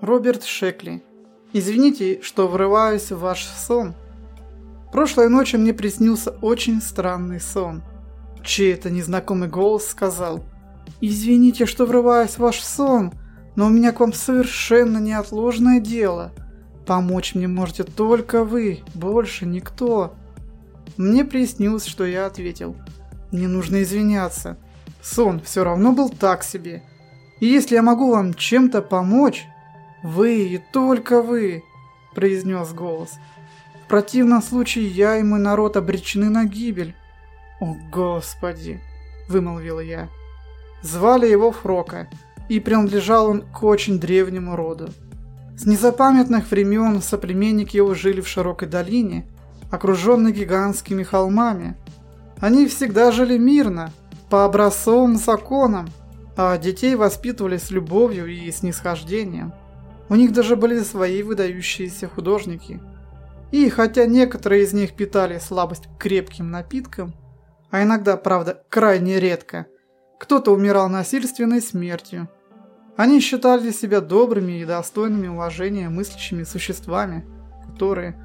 Роберт Шекли. Извините, что врываюсь в ваш сон. Прошлой ночью мне приснился очень странный сон. Чей-то незнакомый голос сказал «Извините, что врываюсь в ваш сон, но у меня к вам совершенно неотложное дело. Помочь мне можете только вы, больше никто». Мне приснилось, что я ответил «Не нужно извиняться. Сон все равно был так себе. И если я могу вам чем-то помочь, «Вы и только вы!» – произнес голос. «В противном случае я и мой народ обречены на гибель». «О, Господи!» – вымолвил я. Звали его Фрока, и принадлежал он к очень древнему роду. С незапамятных времен соплеменники его жили в широкой долине, окруженной гигантскими холмами. Они всегда жили мирно, по образцовым законам, а детей воспитывали с любовью и снисхождением. У них даже были свои выдающиеся художники. И хотя некоторые из них питали слабость к крепким напиткам, а иногда, правда, крайне редко, кто-то умирал насильственной смертью. Они считали себя добрыми и достойными уважения мыслящими существами, которые...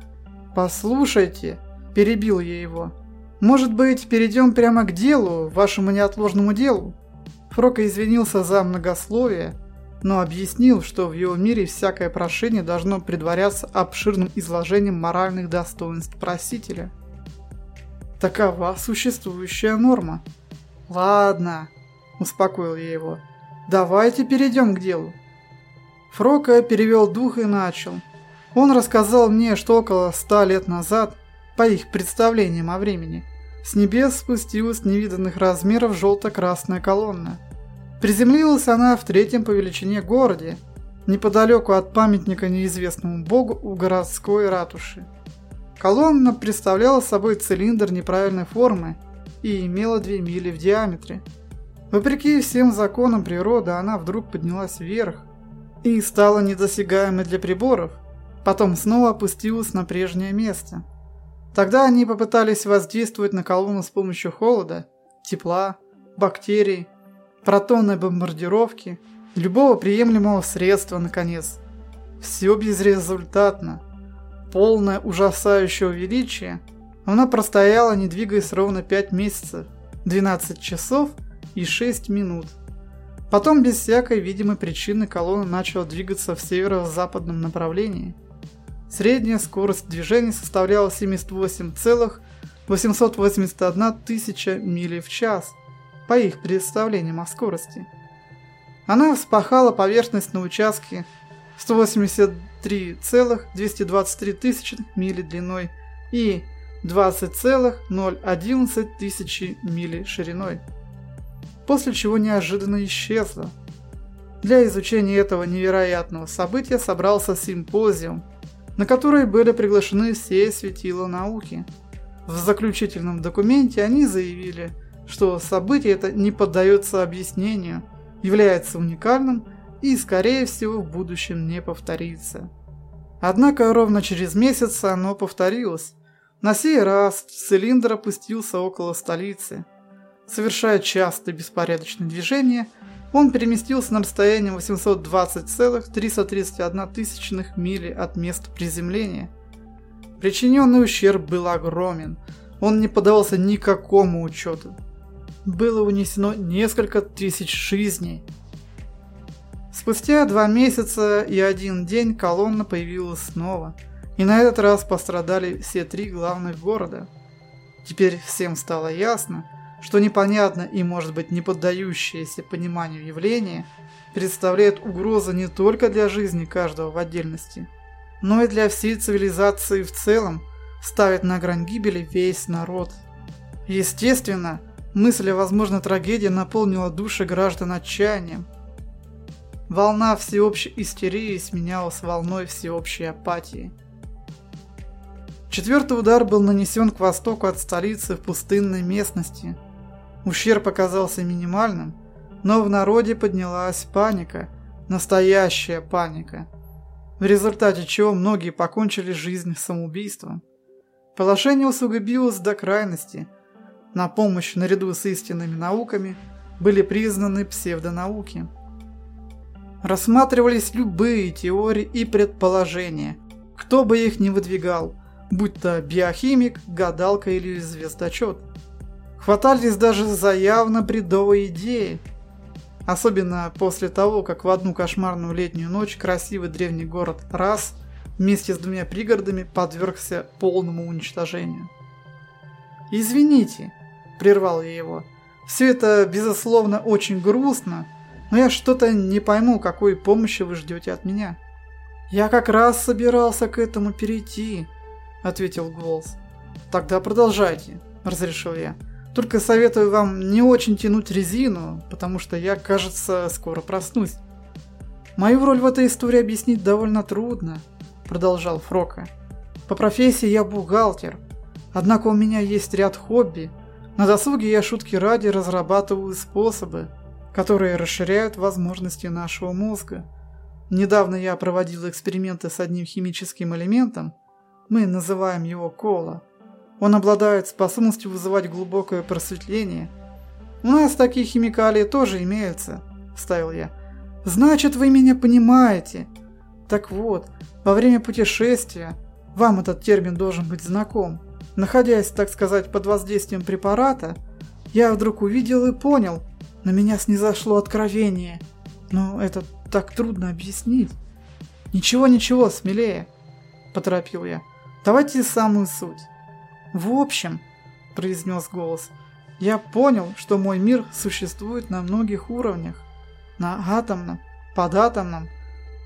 «Послушайте», – перебил я его, – «может быть, перейдем прямо к делу, вашему неотложному делу?» Фрока извинился за многословие, но объяснил, что в его мире всякое прошение должно предваряться обширным изложением моральных достоинств просителя. Такова существующая норма. «Ладно», – успокоил я его, – «давайте перейдем к делу». Фрока перевел дух и начал. Он рассказал мне, что около ста лет назад, по их представлениям о времени, с небес спустилась невиданных размеров желто-красная колонна – Приземлилась она в третьем по величине городе, неподалеку от памятника неизвестному богу у городской ратуши. Колонна представляла собой цилиндр неправильной формы и имела 2 мили в диаметре. Вопреки всем законам природы она вдруг поднялась вверх и стала недосягаемой для приборов, потом снова опустилась на прежнее место. Тогда они попытались воздействовать на колонну с помощью холода, тепла, бактерий, протонной бомбардировки, любого приемлемого средства, наконец. Все безрезультатно. Полное ужасающего величия, она простояла, не двигаясь ровно 5 месяцев, 12 часов и 6 минут. Потом без всякой видимой причины колонна начала двигаться в северо-западном направлении. Средняя скорость движения составляла 78,881 тысяча миль в час – по их представлениям о скорости. Она вспахала поверхность на участке 183,223 тысячи мили длиной и 20,011 тысячи мили шириной, после чего неожиданно исчезла. Для изучения этого невероятного события собрался симпозиум, на который были приглашены все светила науки. В заключительном документе они заявили – что событие это не поддается объяснению, является уникальным и, скорее всего, в будущем не повторится. Однако ровно через месяц оно повторилось. На сей раз цилиндр опустился около столицы. Совершая частые беспорядочные движения, он переместился на расстояние 820,331 тысячных мили от места приземления. Причиненный ущерб был огромен, он не поддавался никакому учету было унесено несколько тысяч жизней. Спустя два месяца и один день колонна появилась снова, и на этот раз пострадали все три главных города. Теперь всем стало ясно, что непонятно и может быть не поддающееся пониманию явление представляет угрозу не только для жизни каждого в отдельности, но и для всей цивилизации в целом, ставит на грань гибели весь народ. Естественно, Мысль о возможной трагедии наполнила души граждан отчаянием. Волна всеобщей истерии сменялась волной всеобщей апатии. Четвертый удар был нанесен к востоку от столицы в пустынной местности. Ущерб оказался минимальным, но в народе поднялась паника, настоящая паника, в результате чего многие покончили жизнь самоубийством. Положение усугубилось до крайности – на помощь наряду с истинными науками были признаны псевдонауки. Рассматривались любые теории и предположения, кто бы их ни выдвигал, будь то биохимик, гадалка или звездочет. Хватались даже за явно бредовые идеи. Особенно после того, как в одну кошмарную летнюю ночь красивый древний город Рас вместе с двумя пригородами подвергся полному уничтожению. «Извините», – прервал я его, – «все это, безусловно, очень грустно, но я что-то не пойму, какой помощи вы ждете от меня». «Я как раз собирался к этому перейти», – ответил голос. «Тогда продолжайте», – разрешил я. «Только советую вам не очень тянуть резину, потому что я, кажется, скоро проснусь». «Мою роль в этой истории объяснить довольно трудно», – продолжал Фрока. «По профессии я бухгалтер, однако у меня есть ряд хобби. На досуге я шутки ради разрабатываю способы, которые расширяют возможности нашего мозга. Недавно я проводил эксперименты с одним химическим элементом. Мы называем его кола. Он обладает способностью вызывать глубокое просветление. У нас такие химикалии тоже имеются, вставил я. Значит, вы меня понимаете. Так вот, во время путешествия вам этот термин должен быть знаком. Находясь, так сказать, под воздействием препарата, я вдруг увидел и понял, на меня снизошло откровение. Но это так трудно объяснить. Ничего, ничего, смелее, поторопил я. Давайте самую суть. В общем, произнес голос, я понял, что мой мир существует на многих уровнях. На атомном, податомном,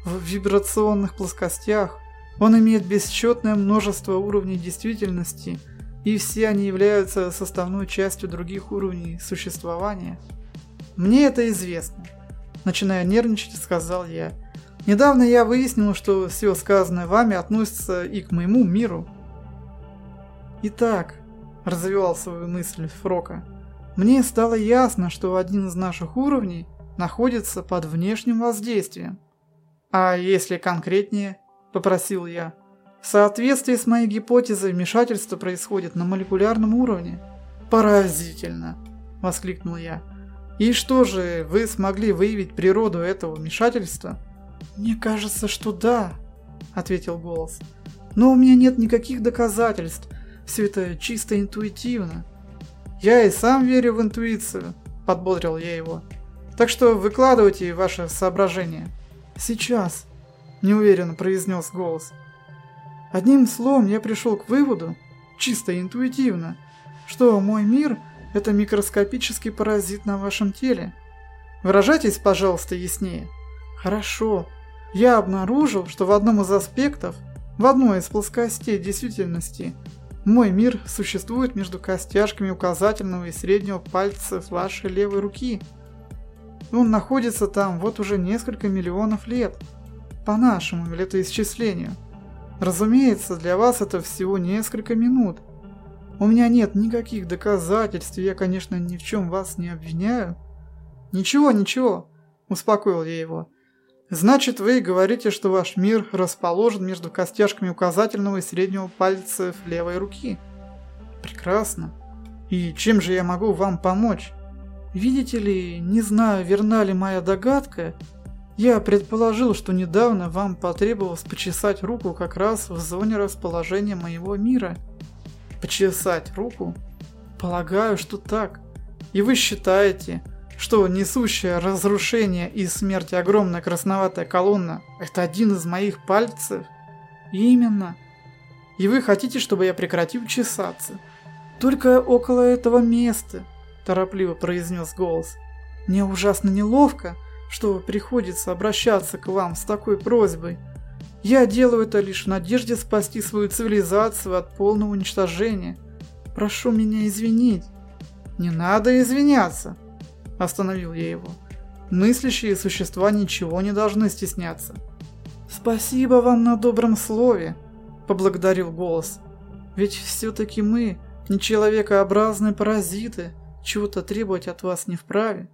в вибрационных плоскостях. Он имеет бесчетное множество уровней действительности, и все они являются составной частью других уровней существования. Мне это известно. Начиная нервничать, сказал я. Недавно я выяснил, что все сказанное вами относится и к моему миру. Итак, развивал свою мысль Фрока, мне стало ясно, что один из наших уровней находится под внешним воздействием. А если конкретнее, попросил я. В соответствии с моей гипотезой вмешательство происходит на молекулярном уровне. Поразительно, воскликнул я. И что же, вы смогли выявить природу этого вмешательства? Мне кажется, что да, ответил голос. Но у меня нет никаких доказательств. Все это чисто интуитивно. Я и сам верю в интуицию, подбодрил я его. Так что выкладывайте ваши соображения. Сейчас, неуверенно произнес голос. Одним словом, я пришел к выводу, чисто интуитивно, что мой мир это микроскопический паразит на вашем теле. Выражайтесь, пожалуйста, яснее. Хорошо. Я обнаружил, что в одном из аспектов, в одной из плоскостей действительности, мой мир существует между костяшками указательного и среднего пальцев вашей левой руки. Он находится там вот уже несколько миллионов лет, по нашему летоисчислению. Разумеется, для вас это всего несколько минут, у меня нет никаких доказательств, я, конечно, ни в чем вас не обвиняю. Ничего, ничего, успокоил я его. Значит, вы говорите, что ваш мир расположен между костяшками указательного и среднего пальцев левой руки. Прекрасно. И чем же я могу вам помочь? Видите ли, не знаю, верна ли моя догадка, я предположил, что недавно вам потребовалось почесать руку как раз в зоне расположения моего мира – почесать руку? Полагаю, что так. И вы считаете, что несущая разрушение и смерть огромная красноватая колонна – это один из моих пальцев? Именно. И вы хотите, чтобы я прекратил чесаться? Только около этого места, торопливо произнес голос. Мне ужасно неловко, что приходится обращаться к вам с такой просьбой. Я делаю это лишь в надежде спасти свою цивилизацию от полного уничтожения. Прошу меня извинить. Не надо извиняться, остановил я его. Мыслящие существа ничего не должны стесняться. Спасибо вам на добром слове, поблагодарил голос. Ведь все-таки мы, не человекообразные паразиты, чего-то требовать от вас не вправе.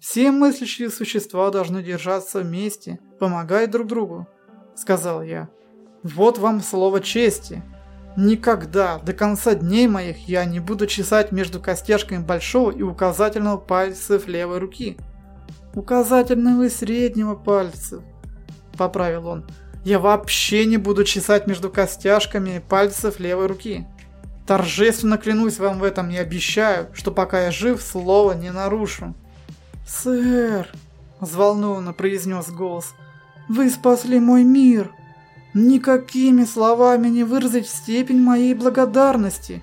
Все мыслящие существа должны держаться вместе, помогать друг другу сказал я. Вот вам слово чести. Никогда, до конца дней моих, я не буду чесать между костяшками большого и указательного пальцев левой руки. Указательного и среднего пальцев, поправил он. Я вообще не буду чесать между костяшками пальцев левой руки. Торжественно клянусь вам в этом и обещаю, что пока я жив, слова не нарушу. «Сэр», — взволнованно произнес голос, — «вы спасли мой мир. Никакими словами не выразить степень моей благодарности.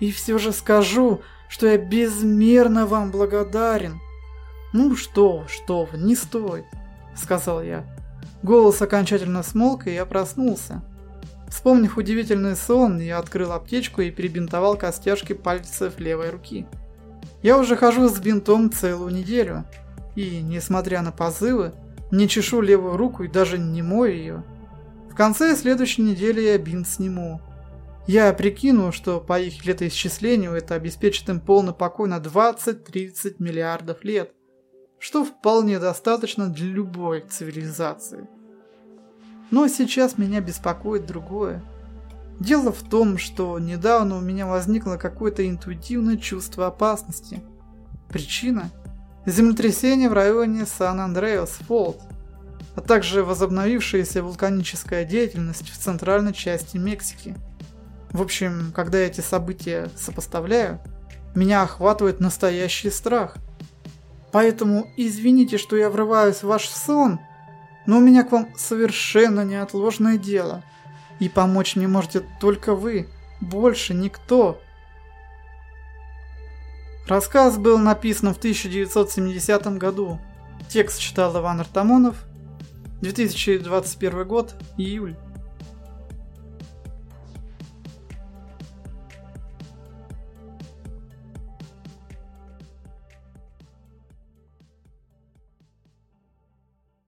И все же скажу, что я безмерно вам благодарен». «Ну что, что вы, не стоит», — сказал я. Голос окончательно смолк, и я проснулся. Вспомнив удивительный сон, я открыл аптечку и перебинтовал костяшки пальцев левой руки. Я уже хожу с бинтом целую неделю, и, несмотря на позывы, не чешу левую руку и даже не мою ее. В конце следующей недели я бинт сниму. Я прикину, что по их летоисчислению это обеспечит им полный покой на 20-30 миллиардов лет, что вполне достаточно для любой цивилизации. Но сейчас меня беспокоит другое. Дело в том, что недавно у меня возникло какое-то интуитивное чувство опасности. Причина – землетрясение в районе Сан-Андреас-Фолд, а также возобновившаяся вулканическая деятельность в центральной части Мексики. В общем, когда я эти события сопоставляю, меня охватывает настоящий страх. Поэтому извините, что я врываюсь в ваш сон – но у меня к вам совершенно неотложное дело. И помочь мне можете только вы, больше никто. Рассказ был написан в 1970 году. Текст читал Иван Артамонов. 2021 год, июль.